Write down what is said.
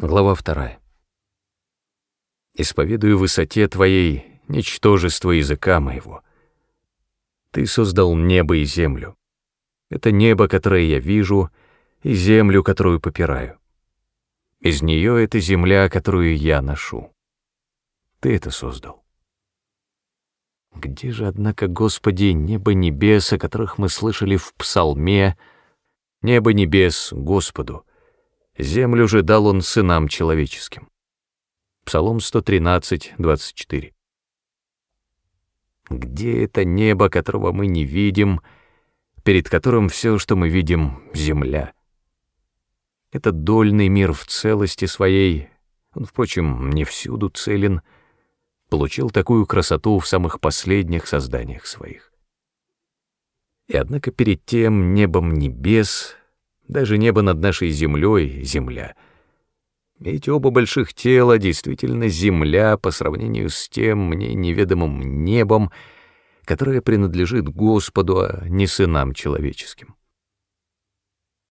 Глава вторая. «Исповедую высоте Твоей ничтожество языка моего. Ты создал небо и землю. Это небо, которое я вижу, и землю, которую попираю. Из нее это земля, которую я ношу. Ты это создал. Где же, однако, Господи, небо небес, о которых мы слышали в псалме, небо небес Господу, Землю же дал он сынам человеческим. Псалом 113, 24. Где это небо, которого мы не видим, перед которым все, что мы видим, — земля? Это дольный мир в целости своей, он, впрочем, не всюду целен, получил такую красоту в самых последних созданиях своих. И однако перед тем небом небес даже небо над нашей землей — земля. Эти оба больших тела действительно земля по сравнению с тем мне неведомым небом, которое принадлежит Господу, а не сынам человеческим.